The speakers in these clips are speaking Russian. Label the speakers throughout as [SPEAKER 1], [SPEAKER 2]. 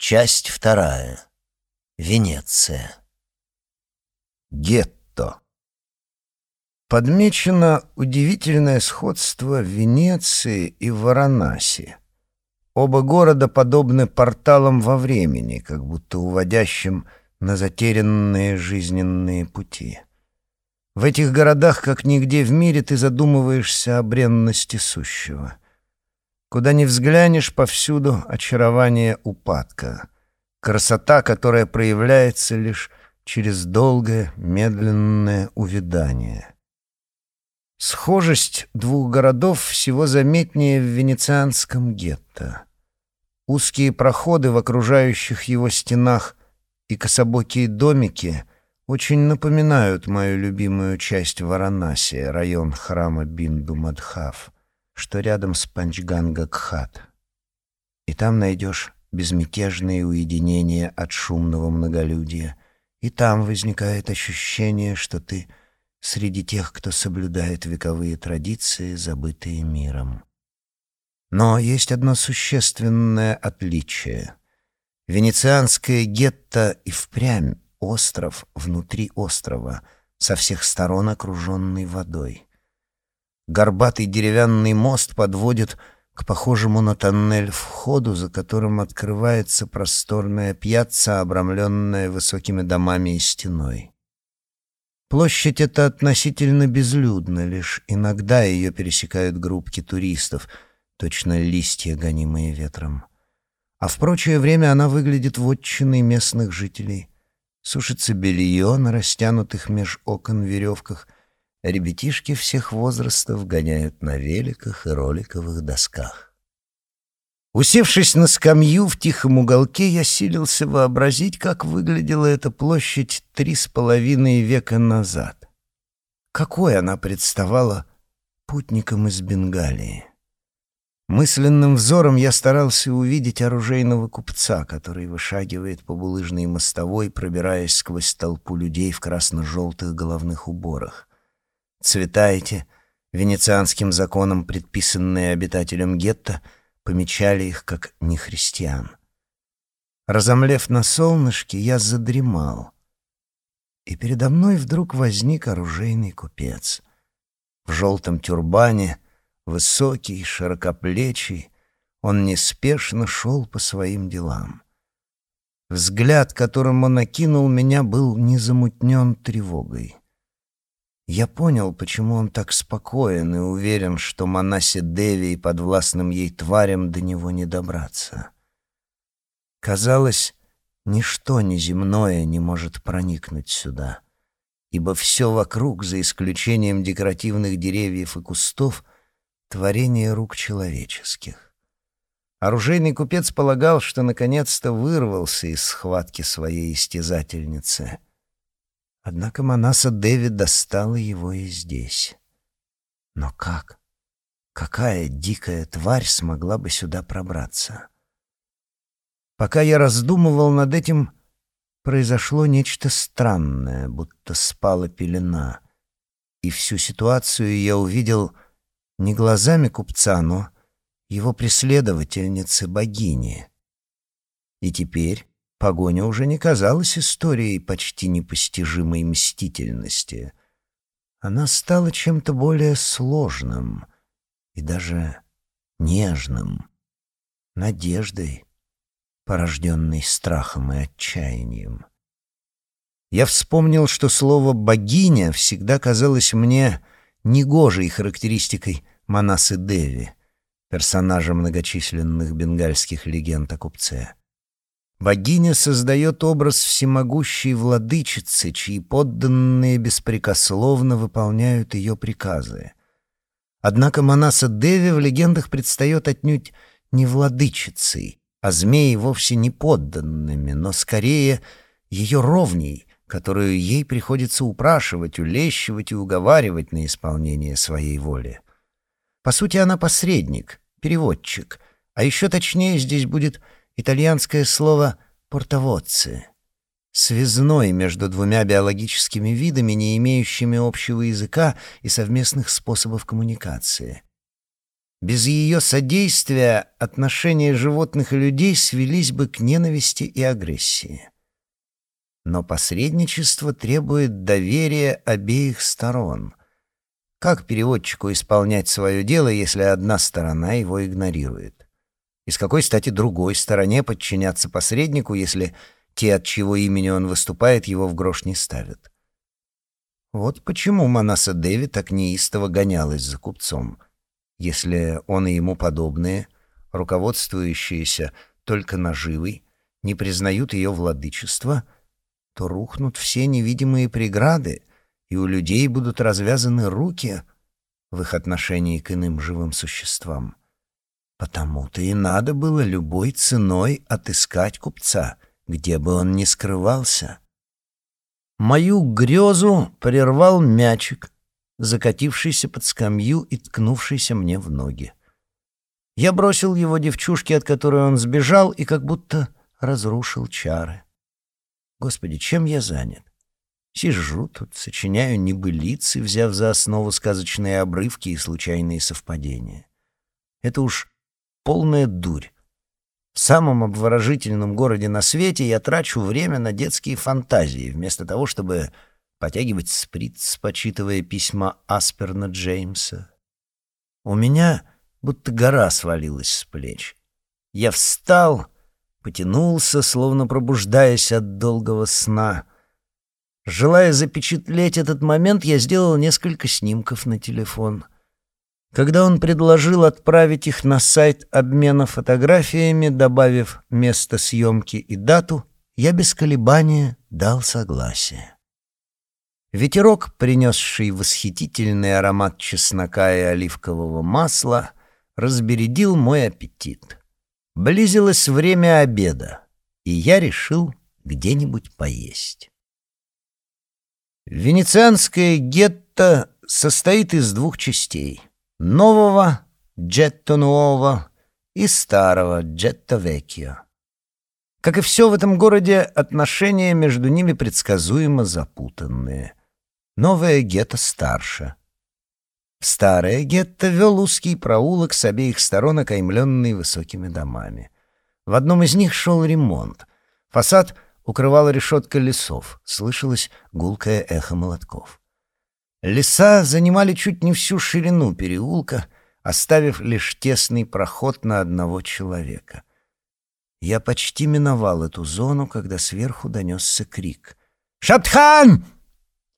[SPEAKER 1] Часть вторая. Венеция. Гетто. Подмечено удивительное сходство Венеции и Варанаси. Оба города подобны порталам во времени, как будто уводящим на затерянные жизненные пути. В этих городах, как нигде в мире, ты задумываешься о бренности сущего — Куда ни взглянешь, повсюду очарование упадка. Красота, которая проявляется лишь через долгое, медленное увядание. Схожесть двух городов всего заметнее в венецианском гетто. Узкие проходы в окружающих его стенах и кособокие домики очень напоминают мою любимую часть Варанаси, район храма Бинду-Мадхав — что рядом с Панчганга-Кхат. И там найдешь безмятежное уединение от шумного многолюдия, и там возникает ощущение, что ты среди тех, кто соблюдает вековые традиции, забытые миром. Но есть одно существенное отличие. Венецианское гетто и впрямь остров внутри острова, со всех сторон окруженный водой. Горбатый деревянный мост подводит к похожему на тоннель входу, за которым открывается просторная пьяца, обрамленная высокими домами и стеной. Площадь эта относительно безлюдна, лишь иногда ее пересекают группки туристов, точно листья, гонимые ветром. А в прочее время она выглядит вотчиной местных жителей. Сушится белье на растянутых меж окон веревках — Ребятишки всех возрастов гоняют на великах и роликовых досках. Усевшись на скамью в тихом уголке, я силился вообразить, как выглядела эта площадь три с половиной века назад. Какой она представала путникам из Бенгалии. Мысленным взором я старался увидеть оружейного купца, который вышагивает по булыжной мостовой, пробираясь сквозь толпу людей в красно-желтых головных уборах. Цвета эти, венецианским законом предписанные обитателям гетто, помечали их как нехристиан. Разомлев на солнышке, я задремал. И передо мной вдруг возник оружейный купец. В желтом тюрбане, высокий, широкоплечий, он неспешно шел по своим делам. Взгляд, которым он окинул меня, был незамутнен тревогой. Я понял, почему он так спокоен и уверен, что Манасе Деви и подвластным ей тварям до него не добраться. Казалось, ничто неземное не может проникнуть сюда, ибо все вокруг, за исключением декоративных деревьев и кустов, творение рук человеческих. Оружейный купец полагал, что наконец-то вырвался из схватки своей истязательницы — Однако Манаса Дэвид достала его и здесь. Но как? Какая дикая тварь смогла бы сюда пробраться? Пока я раздумывал над этим, произошло нечто странное, будто спала пелена. И всю ситуацию я увидел не глазами купца, но его преследовательницы богини. И теперь Погоня уже не казалась историей почти непостижимой мстительности. Она стала чем-то более сложным и даже нежным, надеждой, порожденной страхом и отчаянием. Я вспомнил, что слово «богиня» всегда казалось мне негожей характеристикой Манасы Деви, персонажа многочисленных бенгальских легенд о купце. Богиня создает образ всемогущей владычицы, чьи подданные беспрекословно выполняют ее приказы. Однако Манаса Деви в легендах предстает отнюдь не владычицей, а змеи вовсе не подданными, но скорее ее ровней, которую ей приходится упрашивать, улещивать и уговаривать на исполнение своей воли. По сути, она посредник, переводчик, а еще точнее здесь будет — итальянское слово «портоводцы», связной между двумя биологическими видами, не имеющими общего языка и совместных способов коммуникации. Без ее содействия отношения животных и людей свелись бы к ненависти и агрессии. Но посредничество требует доверия обеих сторон. Как переводчику исполнять свое дело, если одна сторона его игнорирует? И с какой стати другой стороне подчиняться посреднику, если те, от чьего имени он выступает, его в грош не ставят? Вот почему Манаса Деви так неистово гонялась за купцом. Если он и ему подобные, руководствующиеся только наживой, не признают ее владычества — то рухнут все невидимые преграды, и у людей будут развязаны руки в их отношении к иным живым существам. Потому-то и надо было любой ценой отыскать купца, где бы он ни скрывался. Мою грезу прервал мячик, закатившийся под скамью и ткнувшийся мне в ноги. Я бросил его девчушке, от которой он сбежал, и как будто разрушил чары. Господи, чем я занят? Сижу тут, сочиняю небылицы, взяв за основу сказочные обрывки и случайные совпадения. Это уж полная дурь. В самом обворожительном городе на свете я трачу время на детские фантазии, вместо того, чтобы потягивать сприц, почитывая письма Асперна Джеймса. У меня будто гора свалилась с плеч. Я встал потянулся, словно пробуждаясь от долгого сна. Желая запечатлеть этот момент, я сделал несколько снимков на телефон. Когда он предложил отправить их на сайт обмена фотографиями, добавив место съемки и дату, я без колебания дал согласие. Ветерок, принесший восхитительный аромат чеснока и оливкового масла, разбередил мой аппетит. Близилось время обеда, и я решил где-нибудь поесть. Венецианское гетто состоит из двух частей — нового Джетто Нуово и старого Джетто Веккио. Как и все в этом городе, отношения между ними предсказуемо запутанные. Новое гетто старше — Старое гетто вел узкий проулок с обеих сторон, окаймленный высокими домами. В одном из них шел ремонт. Фасад укрывала решетка лесов, слышалось гулкое эхо молотков. Леса занимали чуть не всю ширину переулка, оставив лишь тесный проход на одного человека. Я почти миновал эту зону, когда сверху донесся крик. «Шатхан!»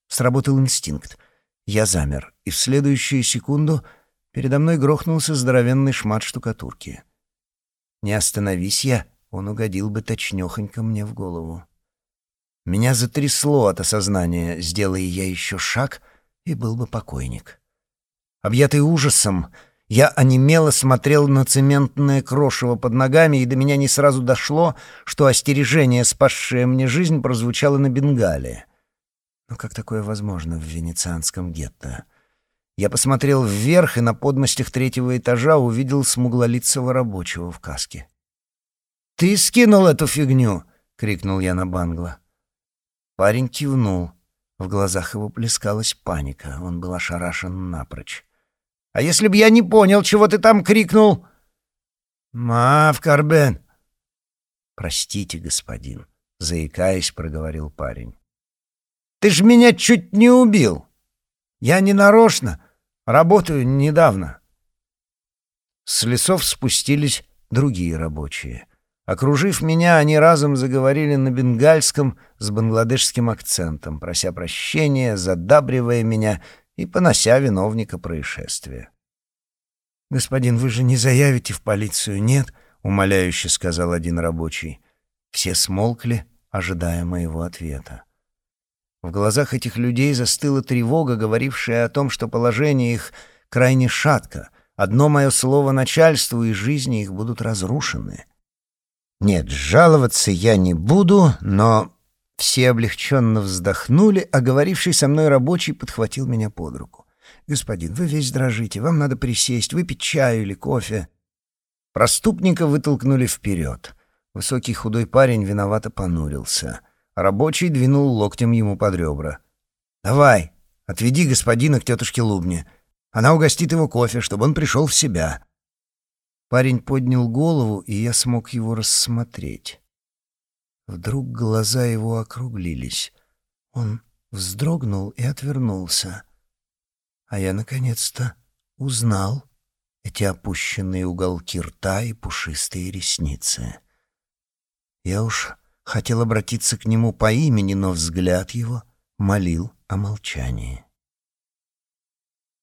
[SPEAKER 1] Сработал инстинкт. Я замер, и в следующую секунду передо мной грохнулся здоровенный шмат штукатурки. Не остановись я, он угодил бы точнёхонько мне в голову. Меня затрясло от осознания, сделая я еще шаг, и был бы покойник. Объятый ужасом, я онемело смотрел на цементное крошево под ногами, и до меня не сразу дошло, что остережение, спасшее мне жизнь, прозвучало на бенгале. Но как такое возможно в венецианском гетто? Я посмотрел вверх и на подмостях третьего этажа увидел смуглолицего рабочего в каске. «Ты скинул эту фигню!» — крикнул я на Бангла. Парень кивнул. В глазах его плескалась паника. Он был ошарашен напрочь. «А если б я не понял, чего ты там крикнул?» «Мав, Карбен!» «Простите, господин», — заикаясь, проговорил парень. Ты ж меня чуть не убил. Я не нарочно, работаю недавно. С лесов спустились другие рабочие. Окружив меня, они разом заговорили на бенгальском с бангладешским акцентом, прося прощения, задабривая меня и понося виновника происшествия. «Господин, вы же не заявите в полицию, нет?» — умоляюще сказал один рабочий. Все смолкли, ожидая моего ответа. В глазах этих людей застыла тревога, говорившая о том, что положение их крайне шатко. Одно мое слово начальству, и жизни их будут разрушены. Нет, жаловаться я не буду, но... Все облегченно вздохнули, а говоривший со мной рабочий подхватил меня под руку. «Господин, вы весь дрожите, вам надо присесть, выпить чаю или кофе». Проступника вытолкнули вперед. Высокий худой парень виновато понурился — Рабочий двинул локтем ему под ребра. «Давай, отведи господина к тетушке Лубне. Она угостит его кофе, чтобы он пришел в себя». Парень поднял голову, и я смог его рассмотреть. Вдруг глаза его округлились. Он вздрогнул и отвернулся. А я, наконец-то, узнал эти опущенные уголки рта и пушистые ресницы. Я уж хотел обратиться к нему по имени, но взгляд его молил о молчании.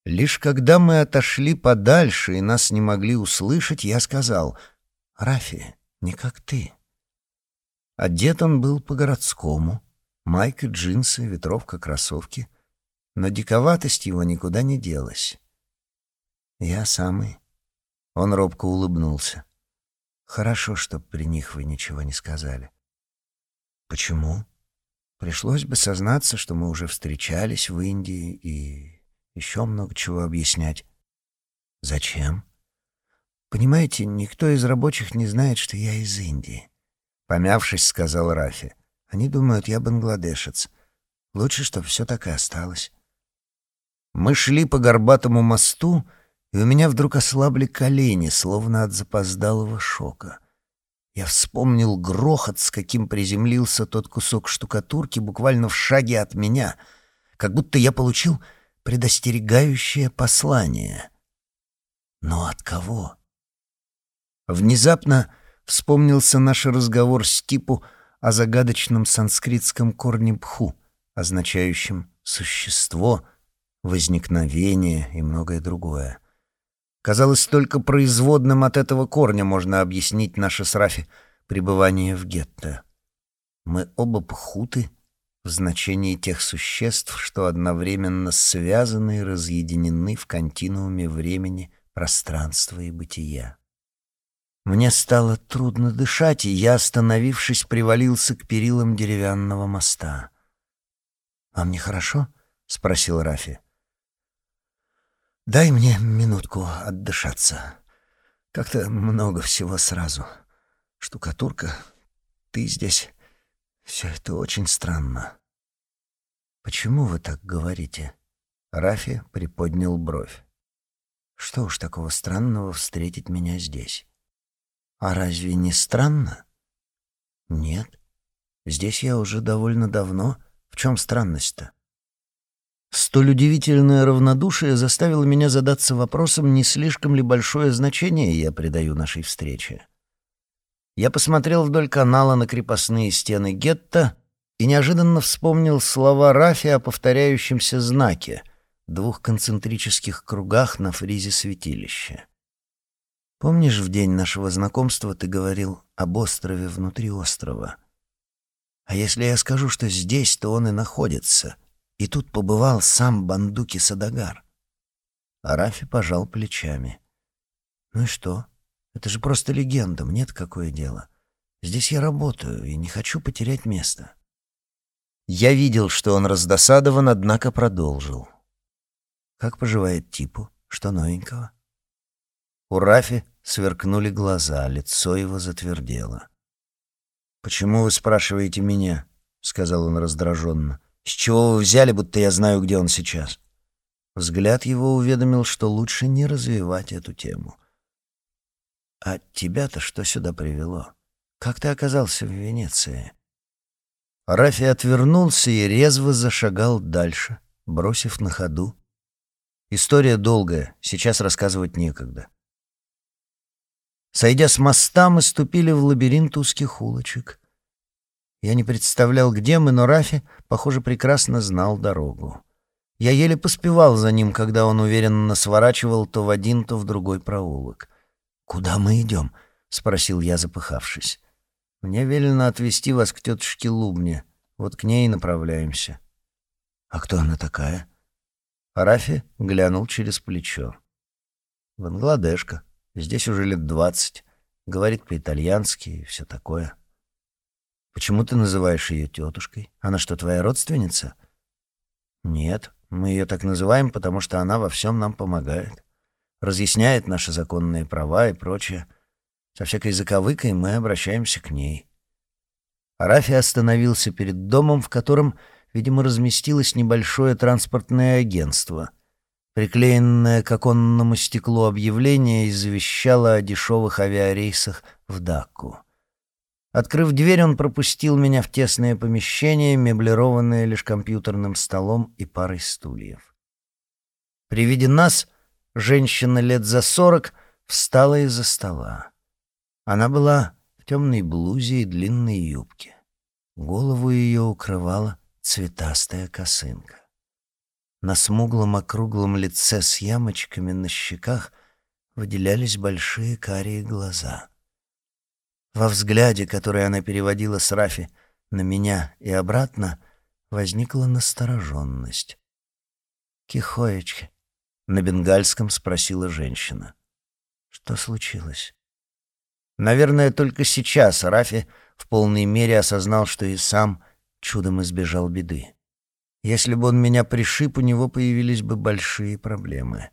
[SPEAKER 1] Лишь когда мы отошли подальше и нас не могли услышать, я сказал, «Рафи, не как ты». Одет он был по-городскому, майка, джинсы, ветровка, кроссовки, но диковатость его никуда не делась. Я самый. Он робко улыбнулся. Хорошо, что при них вы ничего не сказали. Почему? Пришлось бы сознаться, что мы уже встречались в Индии и еще много чего объяснять. Зачем? Понимаете, никто из рабочих не знает, что я из Индии. Помявшись, сказал Рафи. Они думают, я бангладешец. Лучше, чтобы все так и осталось. Мы шли по горбатому мосту, и у меня вдруг ослабли колени, словно от запоздалого шока. Я вспомнил грохот, с каким приземлился тот кусок штукатурки буквально в шаге от меня, как будто я получил предостерегающее послание. Но от кого? Внезапно вспомнился наш разговор с Типу о загадочном санскритском корне «бху», означающем «существо», «возникновение» и многое другое. Казалось, только производным от этого корня можно объяснить наше с Рафи пребывание в гетто. Мы оба пхуты в значении тех существ, что одновременно связаны и разъединены в континууме времени, пространства и бытия. Мне стало трудно дышать, и я, остановившись, привалился к перилам деревянного моста. «Вам нехорошо?» — спросил Рафи. Дай мне минутку отдышаться. Как-то много всего сразу. Штукатурка, ты здесь. Все это очень странно. Почему вы так говорите? Рафи приподнял бровь. Что уж такого странного встретить меня здесь? А разве не странно? Нет. Здесь я уже довольно давно. В чем странность-то? Столь удивительное равнодушие заставило меня задаться вопросом, не слишком ли большое значение я придаю нашей встрече. Я посмотрел вдоль канала на крепостные стены гетто и неожиданно вспомнил слова Рафи о повторяющемся знаке — двух концентрических кругах на фризе святилища. Помнишь, в день нашего знакомства ты говорил об острове внутри острова? А если я скажу, что здесь, то он и находится — и тут побывал сам Бандуки Садагар. Арафи пожал плечами. «Ну и что? Это же просто легенда, мне-то какое дело. Здесь я работаю и не хочу потерять место». Я видел, что он раздосадован, однако продолжил. «Как поживает Типу? Что новенького?» У Рафи сверкнули глаза, лицо его затвердело. «Почему вы спрашиваете меня?» — сказал он раздраженно. С чего вы взяли, будто я знаю, где он сейчас?» Взгляд его уведомил, что лучше не развивать эту тему. «А тебя-то что сюда привело? Как ты оказался в Венеции?» Рафи отвернулся и резво зашагал дальше, бросив на ходу. «История долгая, сейчас рассказывать некогда». Сойдя с моста, мы ступили в лабиринт узких улочек. Я не представлял, где мы, но Рафи, похоже, прекрасно знал дорогу. Я еле поспевал за ним, когда он уверенно сворачивал то в один, то в другой проулок. «Куда мы идем?» — спросил я, запыхавшись. «Мне велено отвезти вас к тетушке Лубне. Вот к ней и направляемся». «А кто она такая?» Рафи глянул через плечо. «Бангладешка. Здесь уже лет двадцать. Говорит по-итальянски и все такое». Почему ты называешь ее тетушкой? Она что, твоя родственница? Нет, мы ее так называем, потому что она во всем нам помогает. Разъясняет наши законные права и прочее. Со всякой заковыкой мы обращаемся к ней. Арафи остановился перед домом, в котором, видимо, разместилось небольшое транспортное агентство. Приклеенное к оконному стеклу объявление извещало о дешевых авиарейсах в Дакку. Открыв дверь, он пропустил меня в тесное помещение, меблированное лишь компьютерным столом и парой стульев. При виде нас женщина лет за сорок встала из-за стола. Она была в темной блузе и длинной юбке. Голову ее укрывала цветастая косынка. На смуглом округлом лице с ямочками на щеках выделялись большие карие глаза. Во взгляде, который она переводила с Рафи на меня и обратно, возникла настороженность. «Кихоечки», — на бенгальском спросила женщина. «Что случилось?» Наверное, только сейчас Рафи в полной мере осознал, что и сам чудом избежал беды. Если бы он меня пришиб, у него появились бы большие проблемы.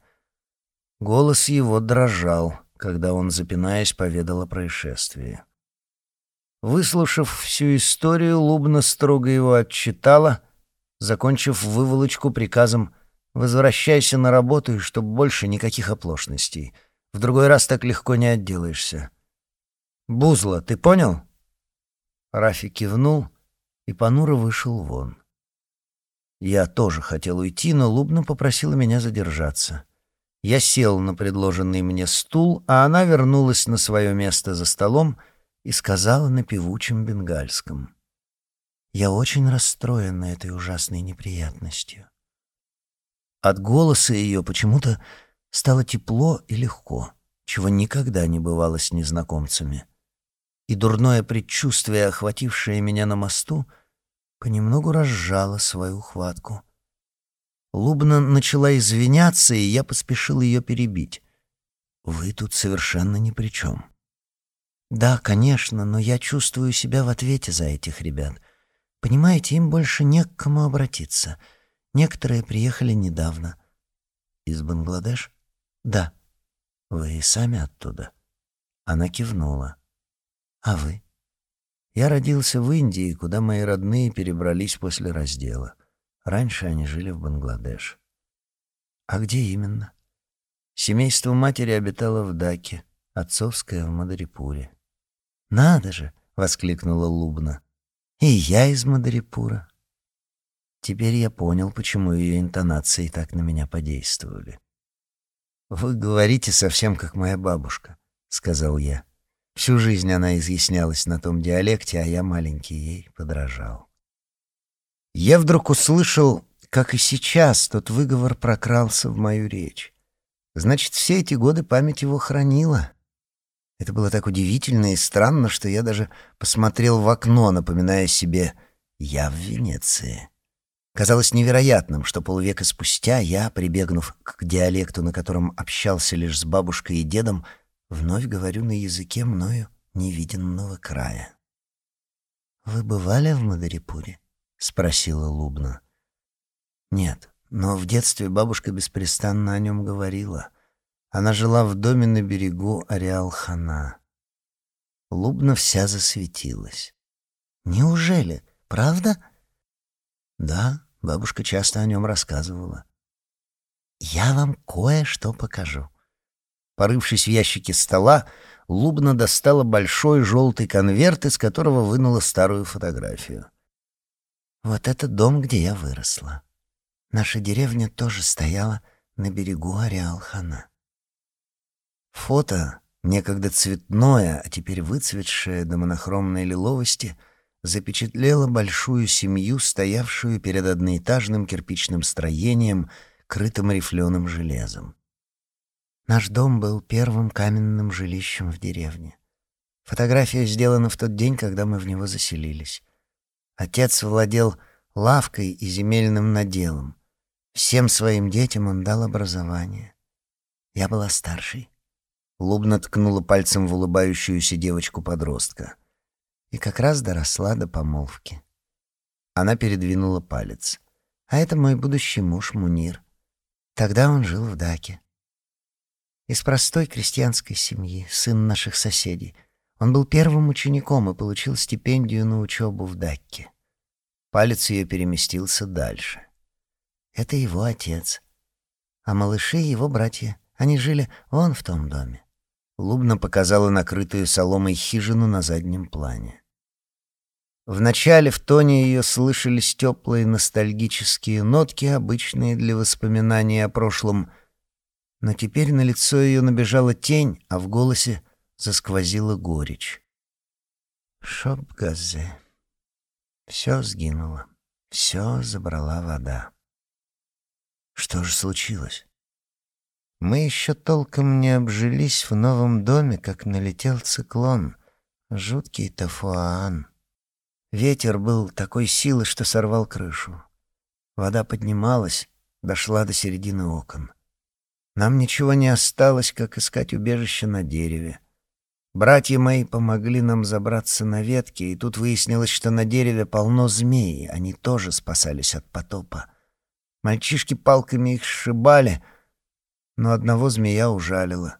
[SPEAKER 1] Голос его дрожал, когда он, запинаясь, поведал о происшествии. Выслушав всю историю, Лубна строго его отчитала, закончив выволочку приказом «Возвращайся на работу, и чтоб больше никаких оплошностей. В другой раз так легко не отделаешься». «Бузла, ты понял?» Рафи кивнул и понуро вышел вон. Я тоже хотел уйти, но Лубна попросила меня задержаться. Я сел на предложенный мне стул, а она вернулась на свое место за столом и сказала на певучем бенгальском. «Я очень расстроена этой ужасной неприятностью». От голоса ее почему-то стало тепло и легко, чего никогда не бывало с незнакомцами. И дурное предчувствие, охватившее меня на мосту — понемногу разжала свою хватку. Лубна начала извиняться, и я поспешил ее перебить. «Вы тут совершенно ни при чем». «Да, конечно, но я чувствую себя в ответе за этих ребят. Понимаете, им больше не к кому обратиться. Некоторые приехали недавно». «Из Бангладеш?» «Да». «Вы и сами оттуда?» Она кивнула. «А вы?» Я родился в Индии, куда мои родные перебрались после раздела. Раньше они жили в Бангладеш. А где именно? Семейство матери обитало в Даке, отцовское в Мадарипуре. «Надо же!» — воскликнула Лубна. «И я из Мадарипура». Теперь я понял, почему ее интонации так на меня подействовали. «Вы говорите совсем как моя бабушка», — сказал я. Всю жизнь она изъяснялась на том диалекте, а я маленький ей подражал. Я вдруг услышал, как и сейчас, тот выговор прокрался в мою речь. Значит, все эти годы память его хранила. Это было так удивительно и странно, что я даже посмотрел в окно, напоминая себе «я в Венеции». Казалось невероятным, что полвека спустя я, прибегнув к диалекту, на котором общался лишь с бабушкой и дедом, Вновь говорю на языке мною невиденного края. «Вы бывали в Мадарипуре?» — спросила Лубна. «Нет, но в детстве бабушка беспрестанно о нем говорила. Она жила в доме на берегу Ариал-Хана. Лубна вся засветилась. «Неужели? Правда?» «Да, бабушка часто о нем рассказывала». «Я вам кое-что покажу». Порывшись в ящике стола, Лубна достала большой желтый конверт, из которого вынула старую фотографию. «Вот это дом, где я выросла. Наша деревня тоже стояла на берегу Ариалхана». Фото, некогда цветное, а теперь выцветшее до монохромной лиловости, запечатлело большую семью, стоявшую перед одноэтажным кирпичным строением, крытым рифленым железом. Наш дом был первым каменным жилищем в деревне. Фотография сделана в тот день, когда мы в него заселились. Отец владел лавкой и земельным наделом. Всем своим детям он дал образование. Я была старшей. Лубна ткнула пальцем в улыбающуюся девочку-подростка. И как раз доросла до помолвки. Она передвинула палец. А это мой будущий муж Мунир. Тогда он жил в Даке. Из простой крестьянской семьи, сын наших соседей. Он был первым учеником и получил стипендию на учебу в Дакке. Палец ее переместился дальше. Это его отец. А малыши — его братья. Они жили вон в том доме. Лубна показала накрытую соломой хижину на заднем плане. Вначале в тоне ее слышались теплые ностальгические нотки, обычные для воспоминаний о прошлом, но теперь на лицо ее набежала тень, а в голосе засквозила горечь. Шоп-газе. Все сгинуло, все забрала вода. Что же случилось? Мы еще толком не обжились в новом доме, как налетел циклон, жуткий тафуан. Ветер был такой силы, что сорвал крышу. Вода поднималась, дошла до середины окон. Нам ничего не осталось, как искать убежище на дереве. Братья мои помогли нам забраться на ветки, и тут выяснилось, что на дереве полно змей, они тоже спасались от потопа. Мальчишки палками их сшибали, но одного змея ужалило.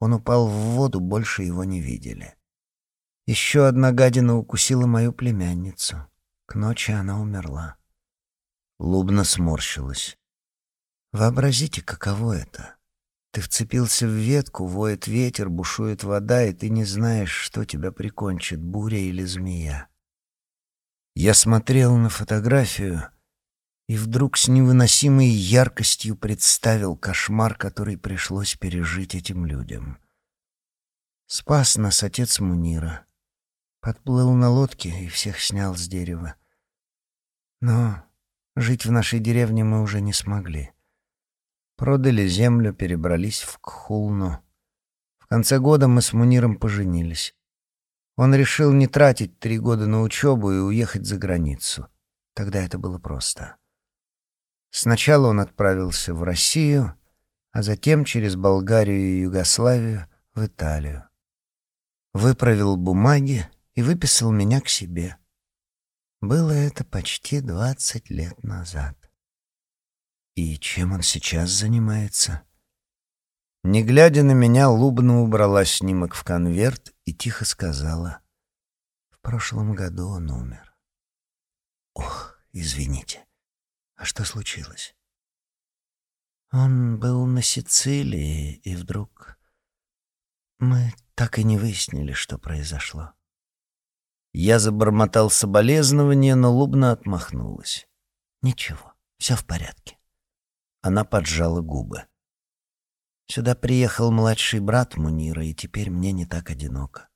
[SPEAKER 1] Он упал в воду, больше его не видели. Еще одна гадина укусила мою племянницу. К ночи она умерла. Лубна сморщилась. Вообразите, каково это. Ты вцепился в ветку, воет ветер, бушует вода, и ты не знаешь, что тебя прикончит, буря или змея. Я смотрел на фотографию и вдруг с невыносимой яркостью представил кошмар, который пришлось пережить этим людям. Спас нас отец Мунира. Подплыл на лодке и всех снял с дерева. Но жить в нашей деревне мы уже не смогли. Продали землю, перебрались в Кхулну. В конце года мы с Муниром поженились. Он решил не тратить три года на учебу и уехать за границу. Тогда это было просто. Сначала он отправился в Россию, а затем через Болгарию и Югославию в Италию. Выправил бумаги и выписал меня к себе. Было это почти двадцать лет назад. И чем он сейчас занимается? Не глядя на меня, Лубна убрала снимок в конверт и тихо сказала. В прошлом году он умер. Ох, извините. А что случилось? Он был на Сицилии, и вдруг... Мы так и не выяснили, что произошло. Я забормотал соболезнование, но Лубна отмахнулась. «Ничего, все в порядке». Она поджала губы. «Сюда приехал младший брат Мунира, и теперь мне не так одиноко.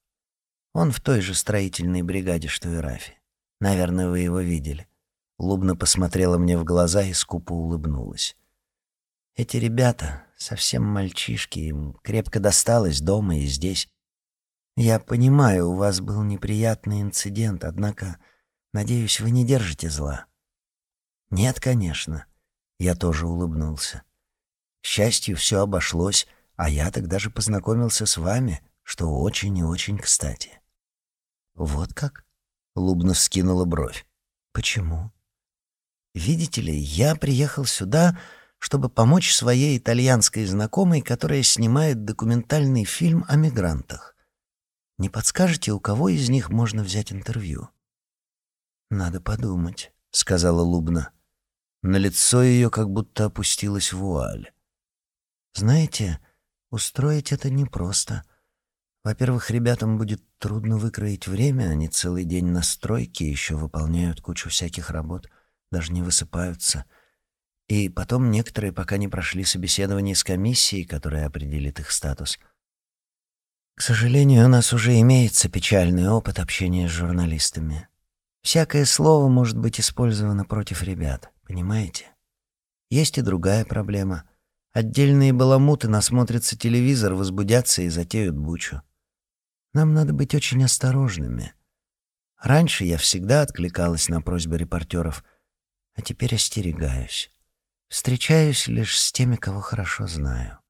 [SPEAKER 1] Он в той же строительной бригаде, что и Рафи. Наверное, вы его видели». Лубна посмотрела мне в глаза и скупо улыбнулась. «Эти ребята совсем мальчишки, им крепко досталось дома и здесь. Я понимаю, у вас был неприятный инцидент, однако, надеюсь, вы не держите зла. Нет, конечно. Я тоже улыбнулся. К счастью, все обошлось, а я тогда же познакомился с вами, что очень и очень кстати. Вот как? Лубна вскинула бровь. Почему? Видите ли, я приехал сюда, чтобы помочь своей итальянской знакомой, которая снимает документальный фильм о мигрантах. Не подскажете, у кого из них можно взять интервью? Надо подумать, сказала Лубна. На лицо ее как будто опустилась вуаль. Знаете, устроить это непросто. Во-первых, ребятам будет трудно выкроить время, они целый день на стройке, еще выполняют кучу всяких работ, даже не высыпаются. И потом некоторые пока не прошли собеседование с комиссией, которая определит их статус — к сожалению, у нас уже имеется печальный опыт общения с журналистами. Всякое слово может быть использовано против ребят, понимаете? Есть и другая проблема. Отдельные баламуты насмотрятся телевизор, возбудятся и затеют бучу. Нам надо быть очень осторожными. Раньше я всегда откликалась на просьбы репортеров, а теперь остерегаюсь. Встречаюсь лишь с теми, кого хорошо знаю.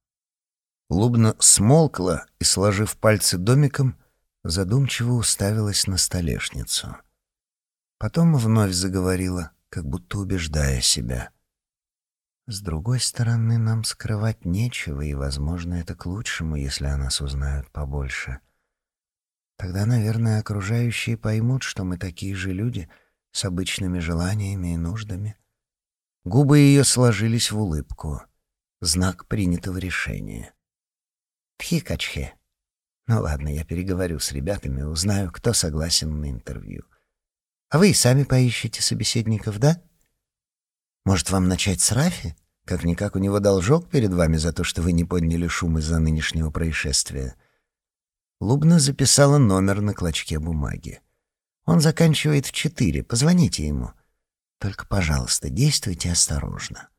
[SPEAKER 1] Лубна смолкла и, сложив пальцы домиком, задумчиво уставилась на столешницу. Потом вновь заговорила, как будто убеждая себя. «С другой стороны, нам скрывать нечего, и, возможно, это к лучшему, если о нас узнают побольше. Тогда, наверное, окружающие поймут, что мы такие же люди с обычными желаниями и нуждами». Губы ее сложились в улыбку — знак принятого решения. Тхикачхе. Ну ладно, я переговорю с ребятами, узнаю, кто согласен на интервью. А вы и сами поищите собеседников, да? Может, вам начать с Рафи? Как-никак у него должок перед вами за то, что вы не подняли шум из-за нынешнего происшествия. Лубна записала номер на клочке бумаги. Он заканчивает в четыре. Позвоните ему. Только, пожалуйста, действуйте осторожно.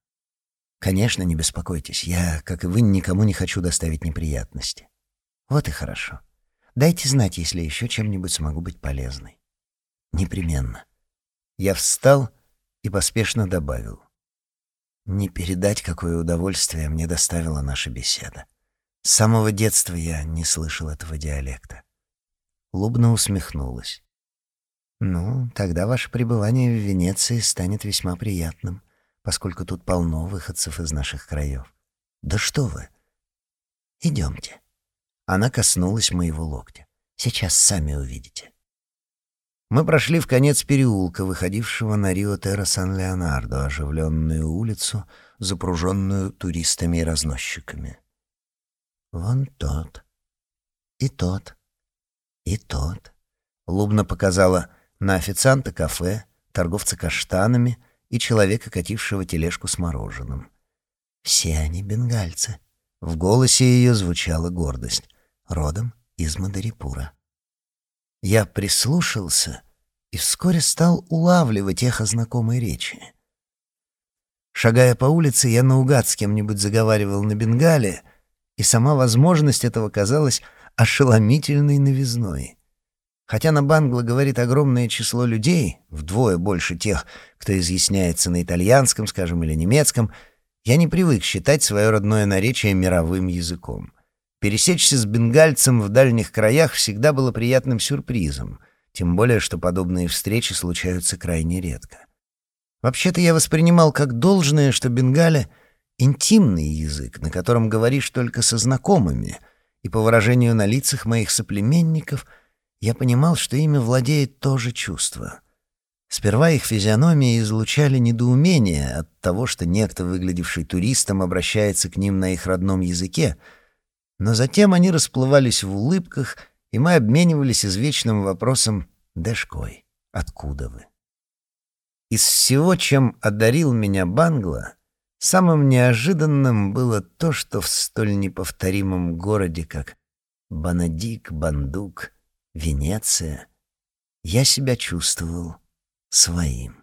[SPEAKER 1] Конечно, не беспокойтесь. Я, как и вы, никому не хочу доставить неприятности. Вот и хорошо. Дайте знать, если еще чем-нибудь смогу быть полезной. Непременно. Я встал и поспешно добавил. Не передать, какое удовольствие мне доставила наша беседа. С самого детства я не слышал этого диалекта. Лубна усмехнулась. «Ну, тогда ваше пребывание в Венеции станет весьма приятным, поскольку тут полно выходцев из наших краев. Да что вы! Идемте». Она коснулась моего локтя. «Сейчас сами увидите». Мы прошли в конец переулка, выходившего на Рио-Терра-Сан-Леонардо, оживленную улицу, запруженную туристами и разносчиками. «Вон тот, и тот, и тот», — Лубна показала на официанта кафе, торговца каштанами и человека, катившего тележку с мороженым. «Все они бенгальцы». В голосе ее звучала гордость. Родом из Мадарипура. Я прислушался и вскоре стал улавливать эхо знакомой речи. Шагая по улице, я наугад с кем-нибудь заговаривал на бенгале, и сама возможность этого казалась ошеломительной новизной. Хотя на Бангло говорит огромное число людей, вдвое больше тех, кто изъясняется на итальянском, скажем, или немецком, я не привык считать свое родное наречие мировым языком. Пересечься с бенгальцем в дальних краях всегда было приятным сюрпризом, тем более, что подобные встречи случаются крайне редко. Вообще-то я воспринимал как должное, что бенгале — интимный язык, на котором говоришь только со знакомыми, и по выражению на лицах моих соплеменников я понимал, что ими владеет то же чувство. Сперва их физиономии излучали недоумение от того, что некто, выглядевший туристом, обращается к ним на их родном языке — но затем они расплывались в улыбках, и мы обменивались извечным вопросом «Дэшкой, откуда вы?». Из всего, чем одарил меня Бангла, самым неожиданным было то, что в столь неповторимом городе, как Банадик, Бандук, Венеция, я себя чувствовал своим.